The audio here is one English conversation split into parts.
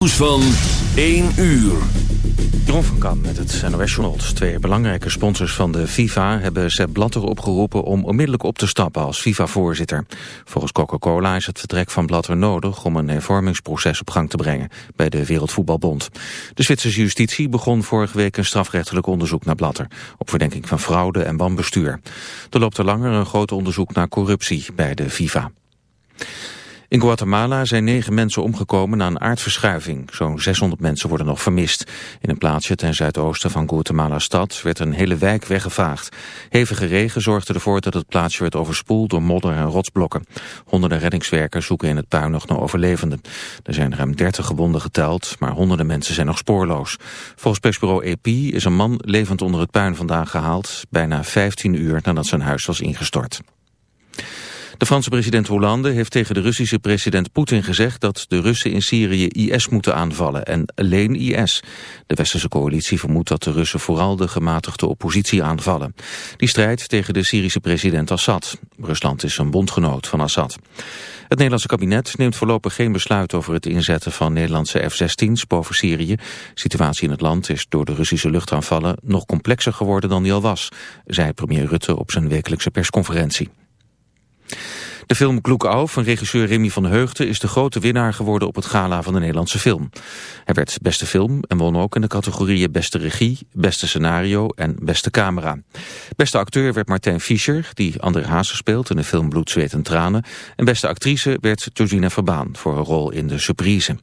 Nieuws van 1 uur. Jeroen van Kam met het NOS Journal. Twee belangrijke sponsors van de FIFA hebben Sepp Blatter opgeroepen om onmiddellijk op te stappen als FIFA-voorzitter. Volgens Coca-Cola is het vertrek van Blatter nodig om een hervormingsproces op gang te brengen bij de Wereldvoetbalbond. De Zwitserse justitie begon vorige week een strafrechtelijk onderzoek naar Blatter op verdenking van fraude en wanbestuur. Er loopt er langer een groot onderzoek naar corruptie bij de FIFA. In Guatemala zijn negen mensen omgekomen na een aardverschuiving. Zo'n 600 mensen worden nog vermist. In een plaatsje ten zuidoosten van Guatemala-stad werd een hele wijk weggevaagd. Hevige regen zorgde ervoor dat het plaatsje werd overspoeld door modder en rotsblokken. Honderden reddingswerkers zoeken in het puin nog naar overlevenden. Er zijn ruim 30 gewonden geteld, maar honderden mensen zijn nog spoorloos. Volgens persbureau AP is een man levend onder het puin vandaag gehaald... bijna 15 uur nadat zijn huis was ingestort. De Franse president Hollande heeft tegen de Russische president Poetin gezegd dat de Russen in Syrië IS moeten aanvallen en alleen IS. De westerse coalitie vermoedt dat de Russen vooral de gematigde oppositie aanvallen. Die strijdt tegen de Syrische president Assad. Rusland is een bondgenoot van Assad. Het Nederlandse kabinet neemt voorlopig geen besluit over het inzetten van Nederlandse F-16's boven Syrië. De situatie in het land is door de Russische luchtaanvallen nog complexer geworden dan die al was, zei premier Rutte op zijn wekelijkse persconferentie. De film Kloekau van regisseur Remy van Heugden is de grote winnaar geworden op het gala van de Nederlandse film. Hij werd beste film en won ook in de categorieën beste regie, beste scenario en beste camera. Beste acteur werd Martijn Fischer, die André Hazes speelt in de film Bloed, Zweet en Tranen. En beste actrice werd Georgina Verbaan voor een rol in De Surprise.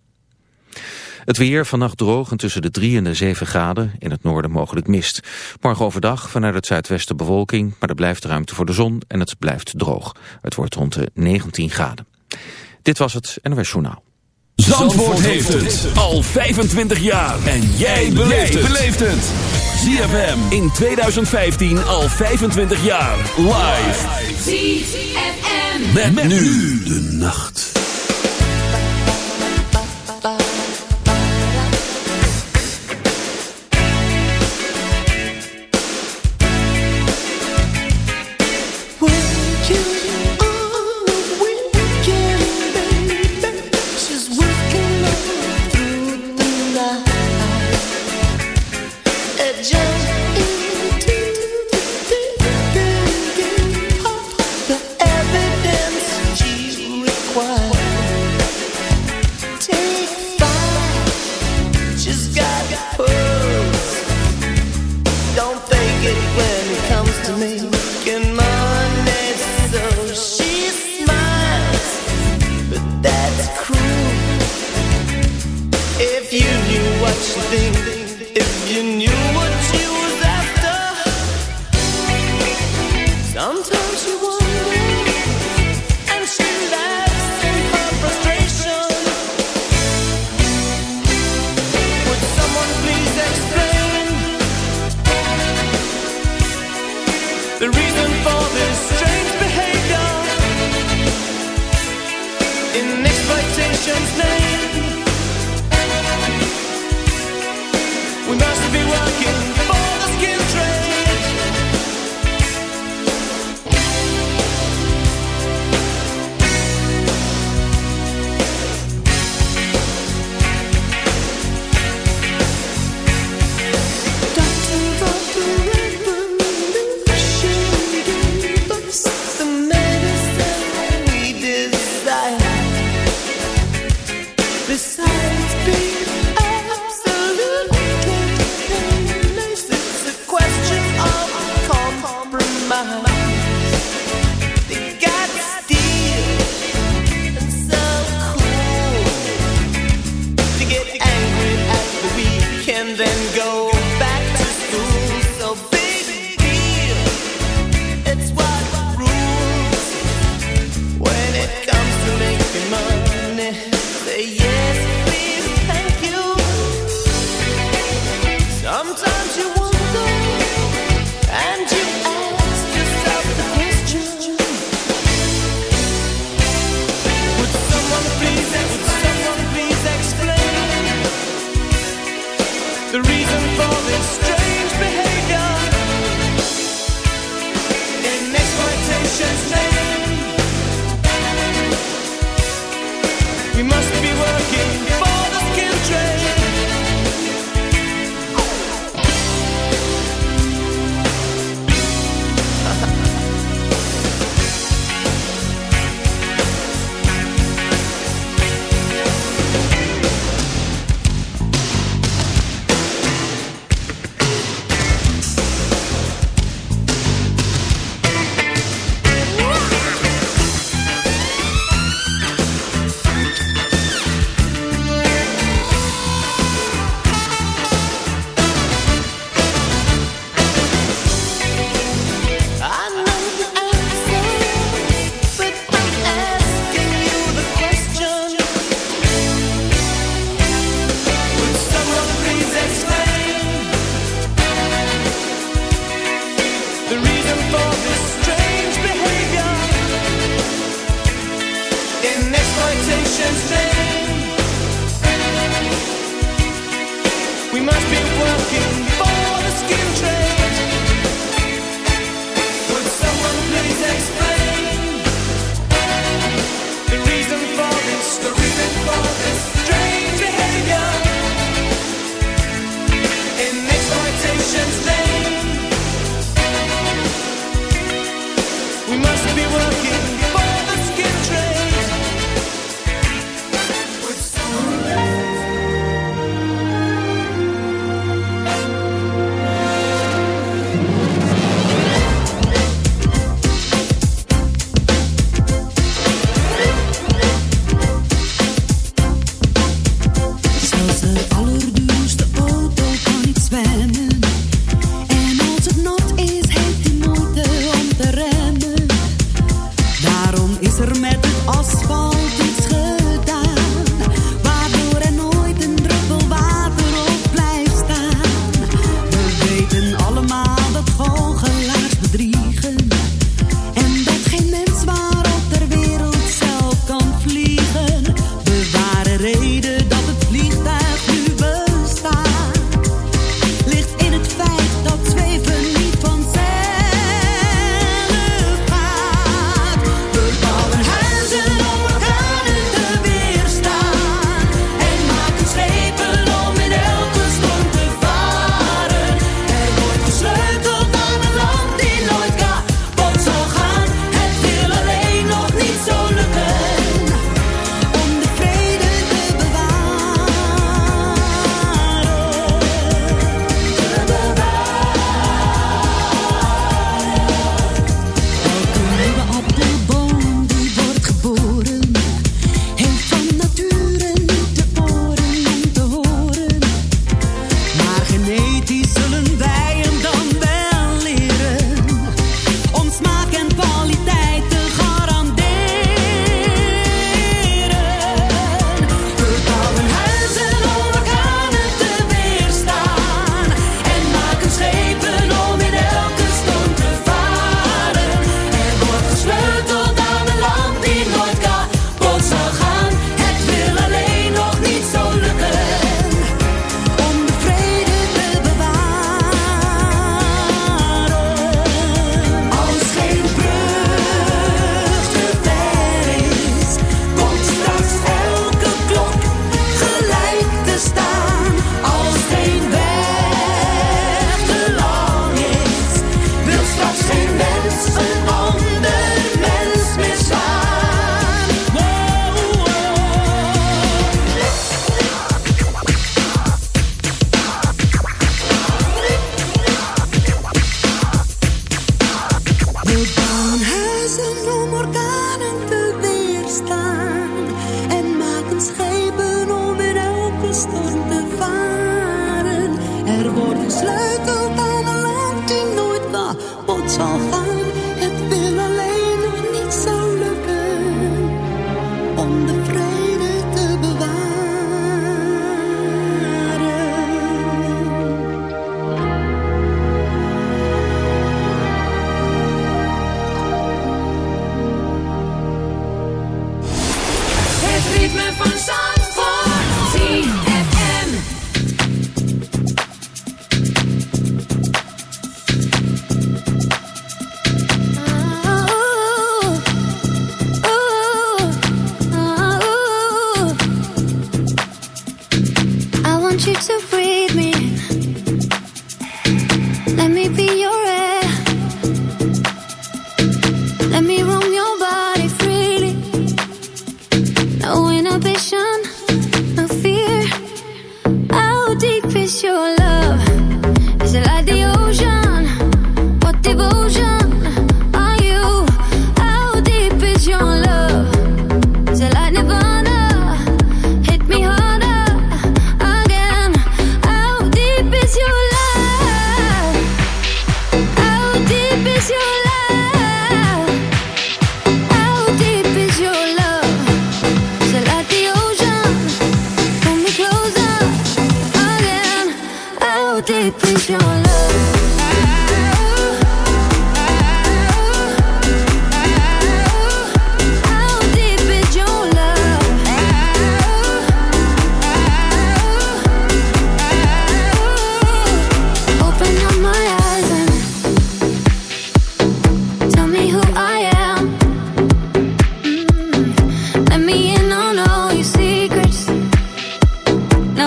Het weer vannacht droog en tussen de 3 en de 7 graden. In het noorden mogelijk mist. Morgen overdag vanuit het zuidwesten bewolking. Maar er blijft ruimte voor de zon en het blijft droog. Het wordt rond de 19 graden. Dit was het NOS Journaal. Zandvoort, Zandvoort heeft het al 25 jaar. En jij beleeft het. ZFM in 2015 al 25 jaar. Live. ZFM. met nu de nacht.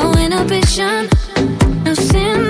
no inhibition, no sin.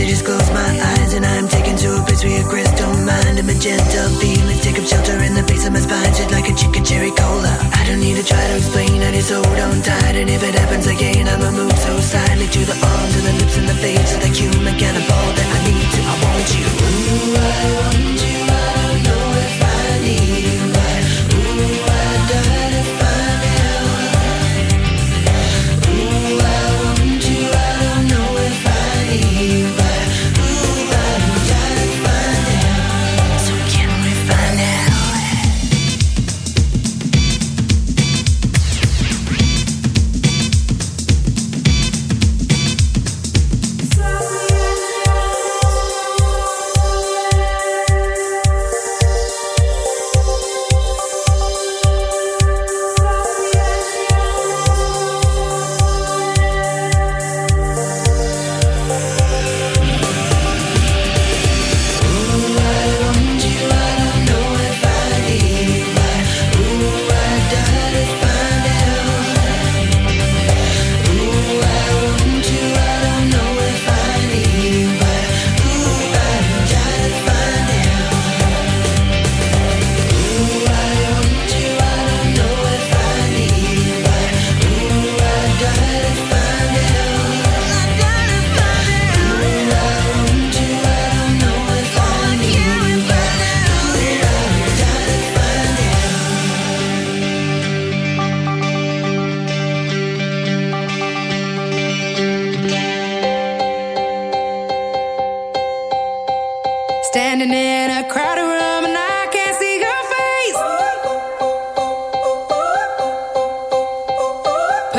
I just close my eyes And I'm taken to a place where your crystal mind And magenta feelings take up shelter in the base of my spine Shit like a chicken cherry cola. I don't need to try to explain, I just hold on tight. And if it happens again, I'ma move so silently To the arms and the lips and the face of the human cannibal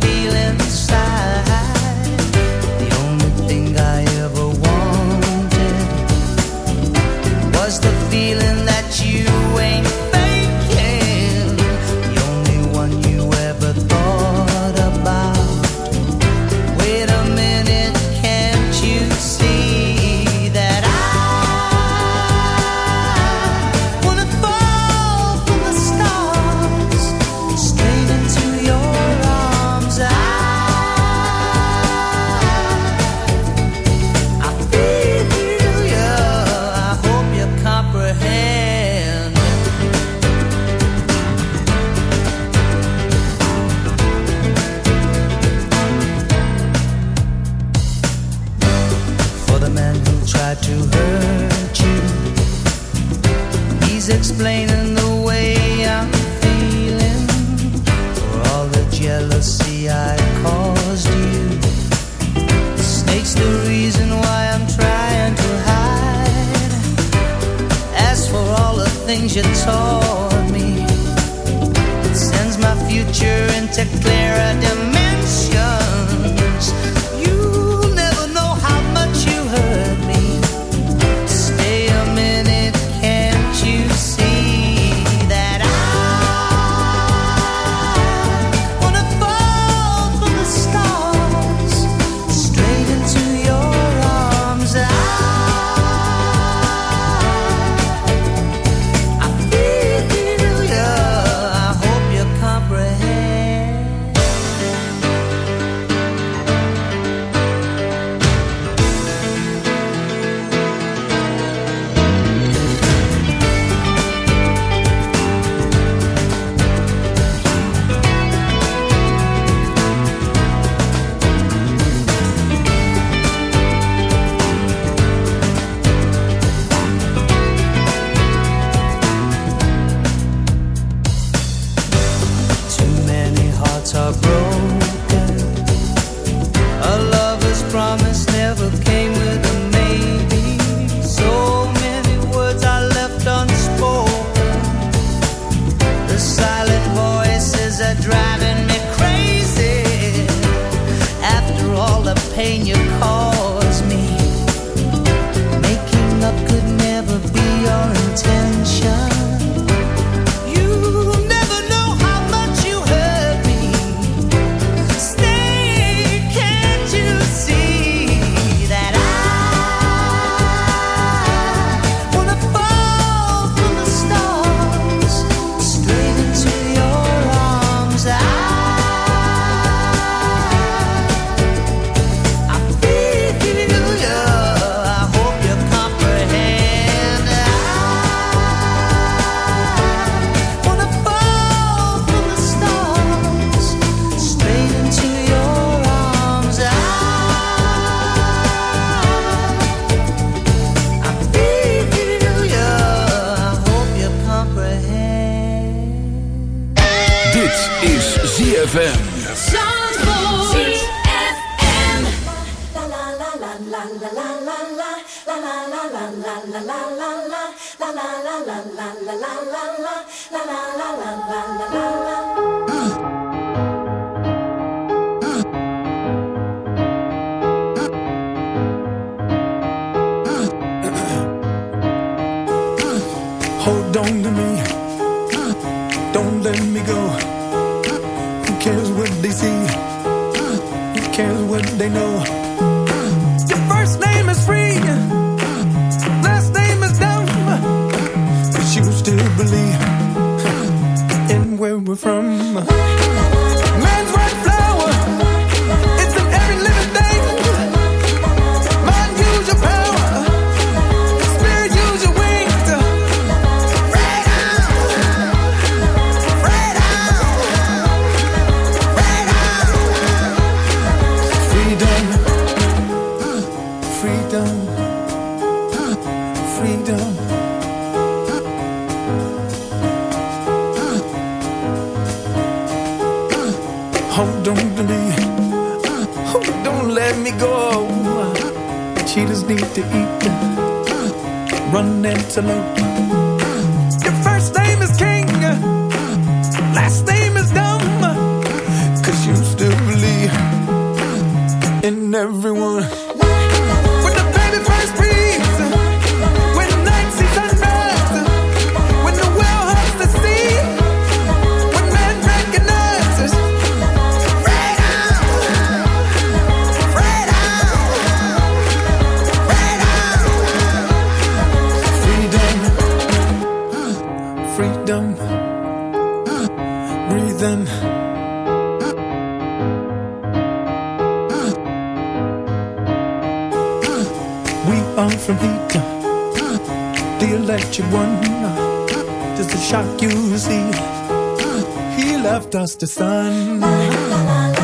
feeling inside. the electric one. Just to shock you, see, he left us the sun.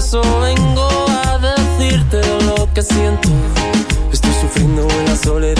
eso vengo a decirte lo que siento. Estoy sufriendo en la soledad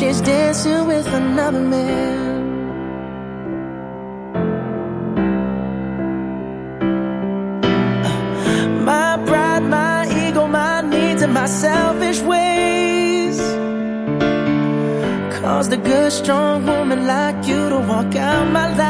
she's dancing with another man. My pride, my ego, my needs, and my selfish ways cause the good, strong woman like you to walk out my life.